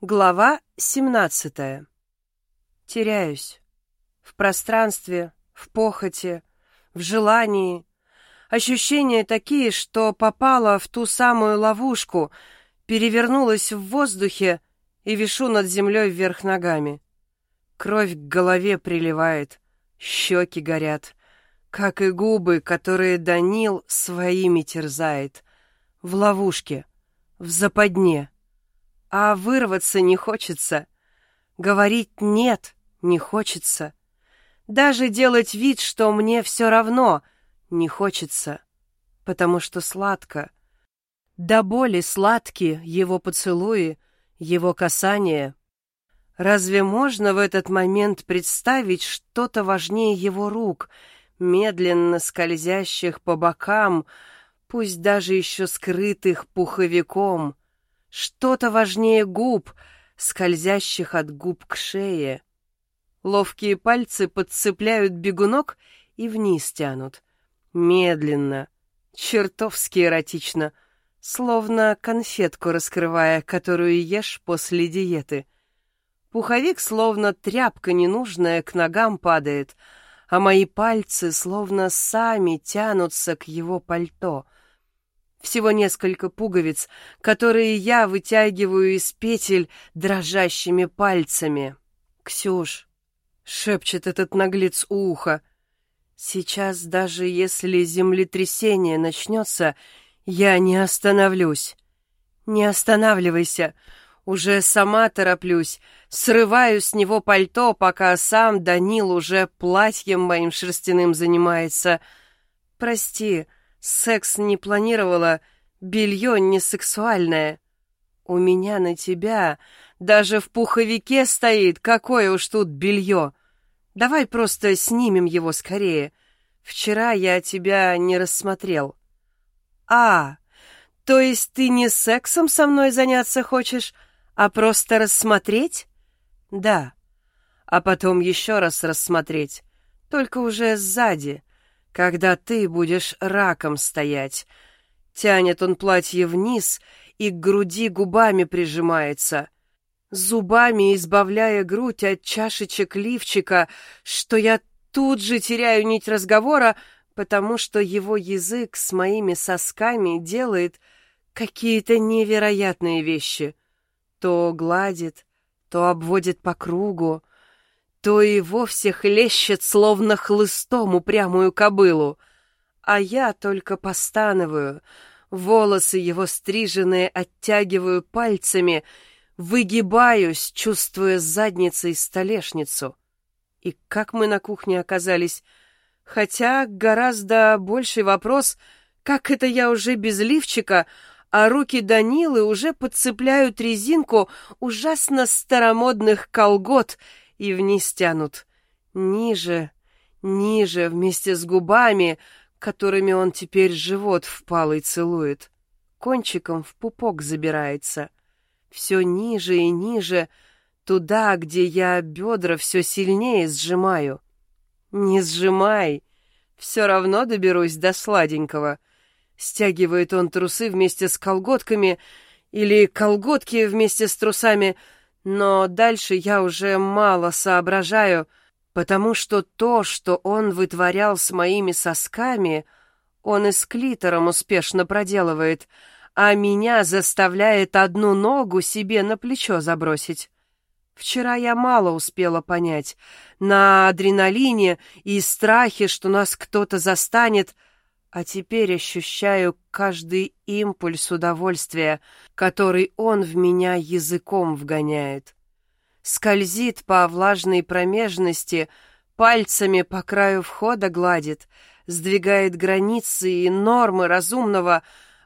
Глава 17. Теряюсь. В пространстве, в похоти, в желании. Ощущения такие, что попала в ту самую ловушку, перевернулась в воздухе и вишу над землей вверх ногами. Кровь к голове приливает, щеки горят, как и губы, которые Данил своими терзает. В ловушке, в западне а вырваться не хочется. Говорить «нет» не хочется. Даже делать вид, что мне все равно, не хочется, потому что сладко. До боли сладкие его поцелуи, его касания. Разве можно в этот момент представить что-то важнее его рук, медленно скользящих по бокам, пусть даже еще скрытых пуховиком — что-то важнее губ, скользящих от губ к шее. Ловкие пальцы подцепляют бегунок и вниз тянут. Медленно, чертовски эротично, словно конфетку раскрывая, которую ешь после диеты. Пуховик, словно тряпка ненужная, к ногам падает, а мои пальцы словно сами тянутся к его пальто — всего несколько пуговиц, которые я вытягиваю из петель дрожащими пальцами. «Ксюш», — шепчет этот наглец у уха, — «сейчас даже если землетрясение начнется, я не остановлюсь». «Не останавливайся», уже сама тороплюсь, срываю с него пальто, пока сам Данил уже платьем моим шерстяным занимается. «Прости», — Секс не планировала, белье не сексуальное. У меня на тебя даже в пуховике стоит, какое уж тут белье. Давай просто снимем его скорее. Вчера я тебя не рассмотрел. А, то есть ты не сексом со мной заняться хочешь, а просто рассмотреть? Да. А потом еще раз рассмотреть, только уже сзади, когда ты будешь раком стоять. Тянет он платье вниз и к груди губами прижимается, зубами избавляя грудь от чашечек лифчика, что я тут же теряю нить разговора, потому что его язык с моими сосками делает какие-то невероятные вещи. То гладит, то обводит по кругу, то и вовсе хлещет, словно хлыстом упрямую кобылу. А я только постанываю, волосы его стриженные оттягиваю пальцами, выгибаюсь, чувствуя задницей столешницу. И как мы на кухне оказались? Хотя гораздо больший вопрос, как это я уже без лифчика, а руки Данилы уже подцепляют резинку ужасно старомодных колгот — и вниз тянут. Ниже, ниже, вместе с губами, которыми он теперь живот впалый целует. Кончиком в пупок забирается. Все ниже и ниже, туда, где я бедра все сильнее сжимаю. Не сжимай, все равно доберусь до сладенького. Стягивает он трусы вместе с колготками или колготки вместе с трусами — но дальше я уже мало соображаю, потому что то, что он вытворял с моими сосками, он и с клитором успешно проделывает, а меня заставляет одну ногу себе на плечо забросить. Вчера я мало успела понять. На адреналине и страхе, что нас кто-то застанет — а теперь ощущаю каждый импульс удовольствия, который он в меня языком вгоняет. Скользит по влажной промежности, пальцами по краю входа гладит, сдвигает границы и нормы разумного,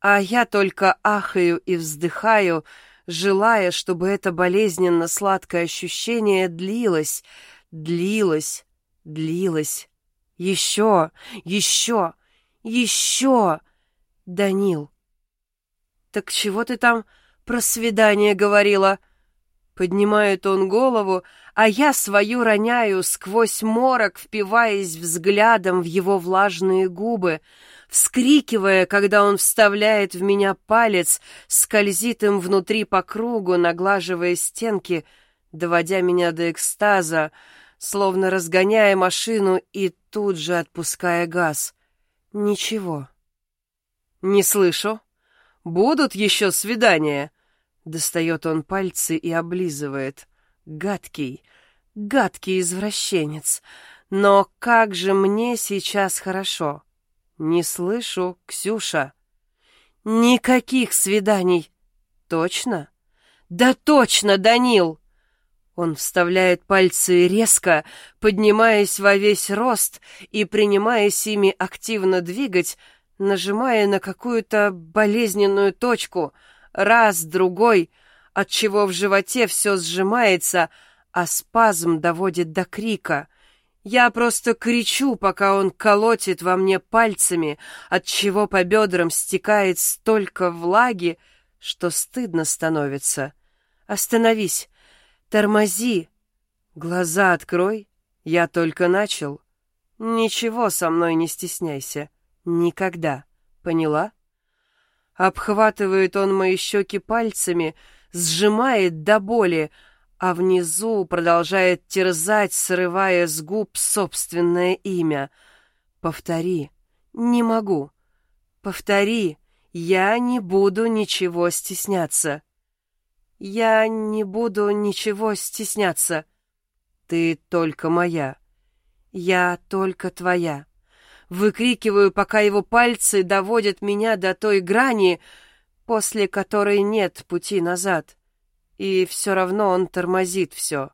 а я только ахаю и вздыхаю, желая, чтобы это болезненно сладкое ощущение длилось, длилось, длилось. Еще, еще, еще! Данил. Так чего ты там про свидание говорила? Поднимает он голову, а я свою роняю сквозь морок, впиваясь взглядом в его влажные губы, вскрикивая, когда он вставляет в меня палец, скользит им внутри по кругу, наглаживая стенки, доводя меня до экстаза, словно разгоняя машину и тут же отпуская газ. Ничего. «Не слышу. Будут еще свидания?» Достает он пальцы и облизывает. Гадкий, гадкий извращенец. Но как же мне сейчас хорошо. Не слышу, Ксюша. Никаких свиданий. Точно? Да точно, Данил! Он вставляет пальцы резко, поднимаясь во весь рост и принимаясь ими активно двигать, нажимая на какую-то болезненную точку, раз, другой, от чего в животе все сжимается, а спазм доводит до крика. Я просто кричу, пока он колотит во мне пальцами, от чего по бедрам стекает столько влаги, что стыдно становится. Остановись, тормози, глаза открой, я только начал. Ничего со мной не стесняйся. Никогда. Поняла? Обхватывает он мои щеки пальцами, сжимает до боли, а внизу продолжает терзать, срывая с губ собственное имя. Повтори. Не могу. Повтори. Я не буду ничего стесняться. Я не буду ничего стесняться. Ты только моя. Я только твоя. Выкрикиваю, пока его пальцы доводят меня до той грани, после которой нет пути назад. И все равно он тормозит все.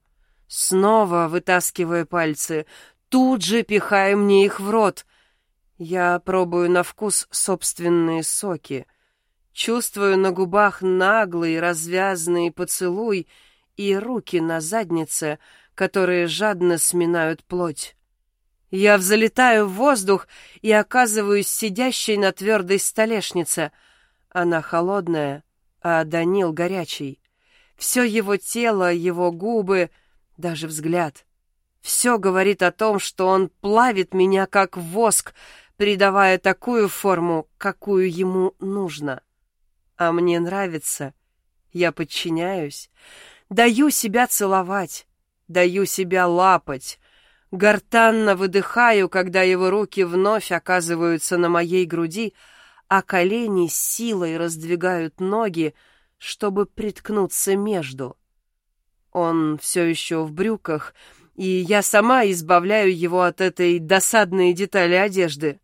Снова вытаскивая пальцы, тут же пихая мне их в рот. Я пробую на вкус собственные соки. Чувствую на губах наглый, развязный поцелуй и руки на заднице, которые жадно сминают плоть. Я взлетаю в воздух и оказываюсь сидящей на твердой столешнице. Она холодная, а Данил горячий. Все его тело, его губы, даже взгляд. Все говорит о том, что он плавит меня как воск, придавая такую форму, какую ему нужно. А мне нравится. Я подчиняюсь. Даю себя целовать. Даю себя лапать. Гортанно выдыхаю, когда его руки вновь оказываются на моей груди, а колени силой раздвигают ноги, чтобы приткнуться между. Он все еще в брюках, и я сама избавляю его от этой досадной детали одежды.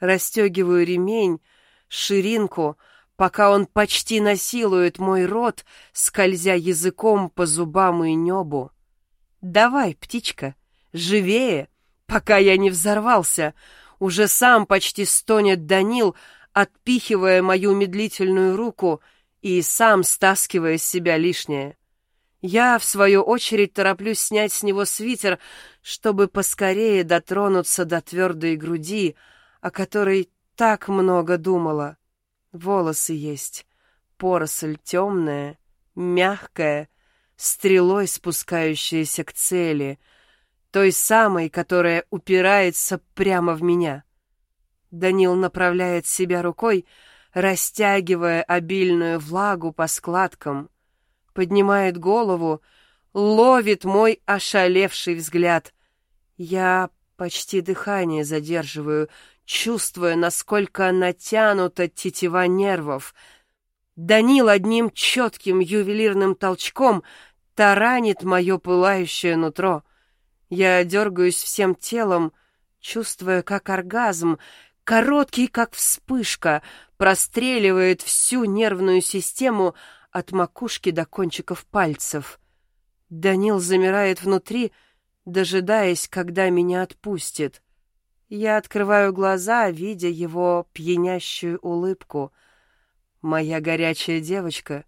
Растегиваю ремень, ширинку, пока он почти насилует мой рот, скользя языком по зубам и небу. «Давай, птичка!» Живее, пока я не взорвался. Уже сам почти стонет Данил, отпихивая мою медлительную руку и сам стаскивая с себя лишнее. Я, в свою очередь, тороплюсь снять с него свитер, чтобы поскорее дотронуться до твердой груди, о которой так много думала. Волосы есть, поросль темная, мягкая, стрелой спускающаяся к цели — той самой, которая упирается прямо в меня. Данил направляет себя рукой, растягивая обильную влагу по складкам, поднимает голову, ловит мой ошалевший взгляд. Я почти дыхание задерживаю, чувствуя, насколько натянута тетива нервов. Данил одним четким ювелирным толчком таранит мое пылающее нутро. Я дергаюсь всем телом, чувствуя, как оргазм, короткий, как вспышка, простреливает всю нервную систему от макушки до кончиков пальцев. Данил замирает внутри, дожидаясь, когда меня отпустит. Я открываю глаза, видя его пьянящую улыбку. «Моя горячая девочка,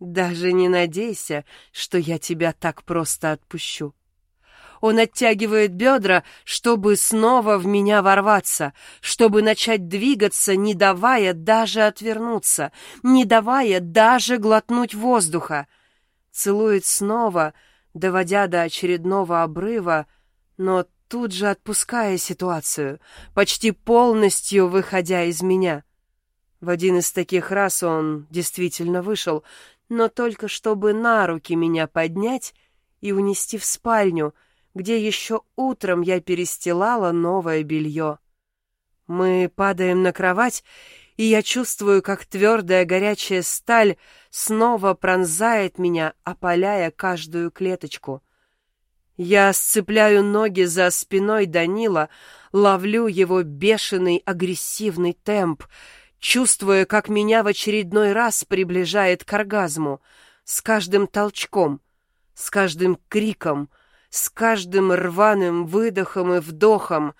даже не надейся, что я тебя так просто отпущу». Он оттягивает бедра, чтобы снова в меня ворваться, чтобы начать двигаться, не давая даже отвернуться, не давая даже глотнуть воздуха. Целует снова, доводя до очередного обрыва, но тут же отпуская ситуацию, почти полностью выходя из меня. В один из таких раз он действительно вышел, но только чтобы на руки меня поднять и унести в спальню, где еще утром я перестилала новое белье. Мы падаем на кровать, и я чувствую, как твердая горячая сталь снова пронзает меня, опаляя каждую клеточку. Я сцепляю ноги за спиной Данила, ловлю его бешеный агрессивный темп, чувствуя, как меня в очередной раз приближает к оргазму, с каждым толчком, с каждым криком, с каждым рваным выдохом и вдохом.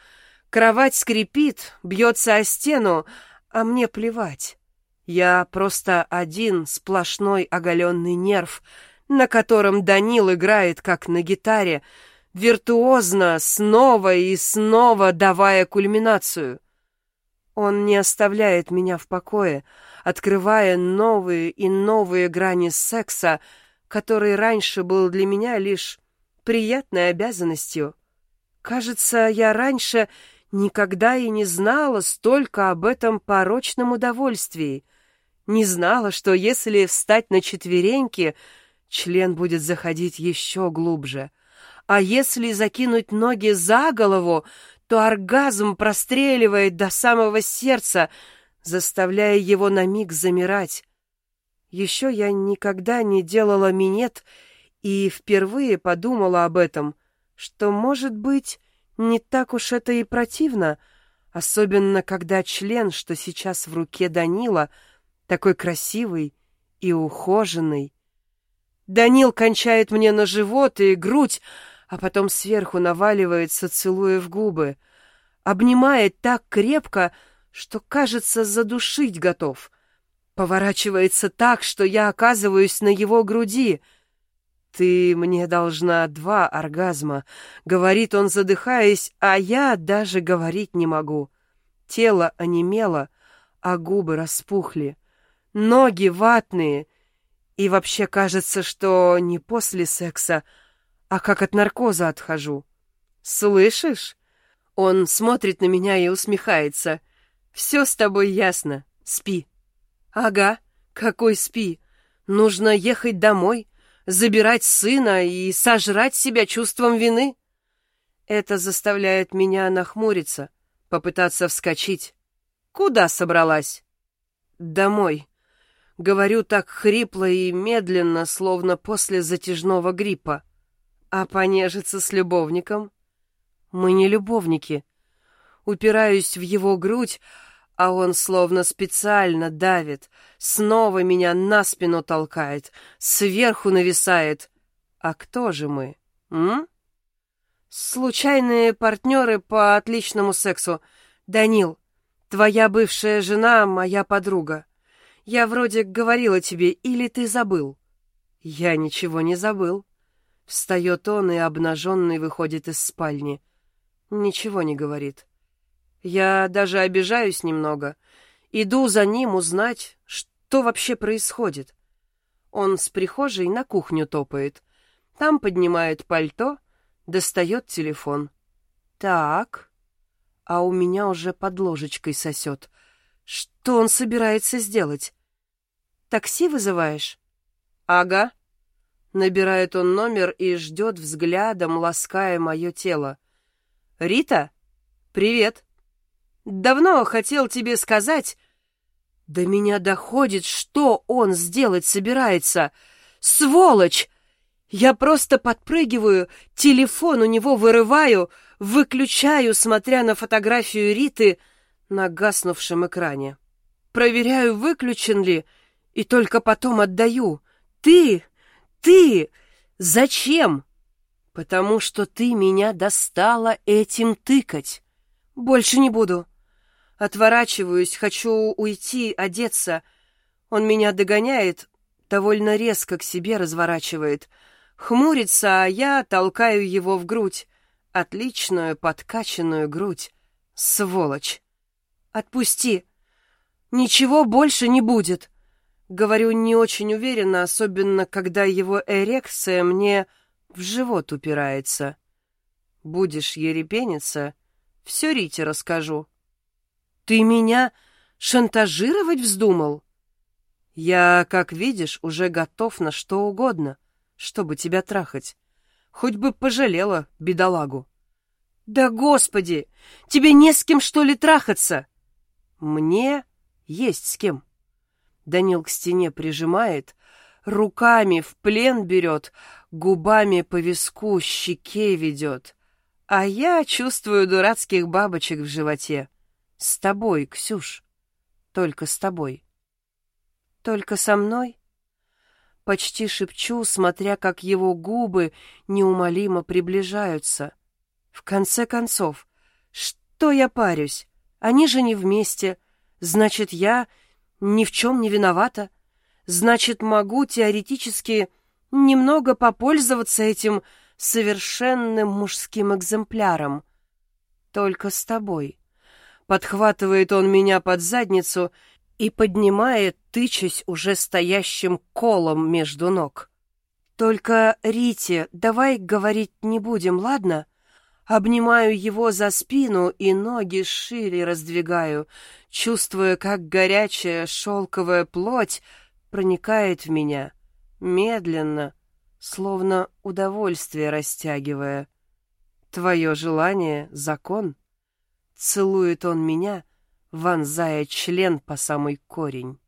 Кровать скрипит, бьется о стену, а мне плевать. Я просто один сплошной оголенный нерв, на котором Данил играет, как на гитаре, виртуозно, снова и снова давая кульминацию — он не оставляет меня в покое, открывая новые и новые грани секса, который раньше был для меня лишь приятной обязанностью. Кажется, я раньше никогда и не знала столько об этом порочном удовольствии. Не знала, что если встать на четвереньки, член будет заходить еще глубже. А если закинуть ноги за голову, то оргазм простреливает до самого сердца, заставляя его на миг замирать. Еще я никогда не делала минет и впервые подумала об этом, что, может быть, не так уж это и противно, особенно когда член, что сейчас в руке Данила, такой красивый и ухоженный. Данил кончает мне на живот и грудь, а потом сверху наваливается, целуя в губы, обнимает так крепко, что, кажется, задушить готов. Поворачивается так, что я оказываюсь на его груди. «Ты мне должна два оргазма», — говорит он, задыхаясь, а я даже говорить не могу. Тело онемело, а губы распухли. Ноги ватные. И вообще кажется, что не после секса, а как от наркоза отхожу. Слышишь? Он смотрит на меня и усмехается. Все с тобой ясно. Спи. Ага, какой спи? Нужно ехать домой, забирать сына и сожрать себя чувством вины. Это заставляет меня нахмуриться, попытаться вскочить. Куда собралась? Домой. Говорю так хрипло и медленно, словно после затяжного гриппа. А понежиться с любовником? Мы не любовники. Упираюсь в его грудь, а он словно специально давит, снова меня на спину толкает, сверху нависает. А кто же мы, м? Случайные партнеры по отличному сексу. Данил, твоя бывшая жена — моя подруга. Я вроде говорила тебе, или ты забыл? Я ничего не забыл. Встает он и обнаженный выходит из спальни. Ничего не говорит. Я даже обижаюсь немного. Иду за ним узнать, что вообще происходит. Он с прихожей на кухню топает. Там поднимает пальто, достает телефон. Так, а у меня уже под ложечкой сосет. Что он собирается сделать? Такси вызываешь? Ага. Набирает он номер и ждет взглядом, лаская мое тело. «Рита? Привет. Давно хотел тебе сказать...» До меня доходит, что он сделать собирается. Сволочь! Я просто подпрыгиваю, телефон у него вырываю, выключаю, смотря на фотографию Риты на гаснувшем экране. Проверяю, выключен ли, и только потом отдаю. Ты ты? Зачем? Потому что ты меня достала этим тыкать. Больше не буду. Отворачиваюсь, хочу уйти, одеться. Он меня догоняет, довольно резко к себе разворачивает. Хмурится, а я толкаю его в грудь. Отличную подкачанную грудь. Сволочь. Отпусти. Ничего больше не будет. Говорю не очень уверенно, особенно когда его эрекция мне в живот упирается. Будешь ерепениться, все Рите расскажу. Ты меня шантажировать вздумал? Я, как видишь, уже готов на что угодно, чтобы тебя трахать. Хоть бы пожалела бедолагу. Да господи, тебе не с кем, что ли, трахаться? Мне есть с кем. Данил к стене прижимает, руками в плен берет, губами по виску, щеке ведет. А я чувствую дурацких бабочек в животе. С тобой, Ксюш. Только с тобой. Только со мной? Почти шепчу, смотря как его губы неумолимо приближаются. В конце концов, что я парюсь? Они же не вместе. Значит, я ни в чем не виновата. Значит, могу теоретически немного попользоваться этим совершенным мужским экземпляром. Только с тобой. Подхватывает он меня под задницу и поднимает, тычась уже стоящим колом между ног. Только, Рите, давай говорить не будем, ладно? Обнимаю его за спину и ноги шире раздвигаю, чувствуя, как горячая шелковая плоть проникает в меня, медленно, словно удовольствие растягивая. Твое желание — закон. Целует он меня, вонзая член по самый корень.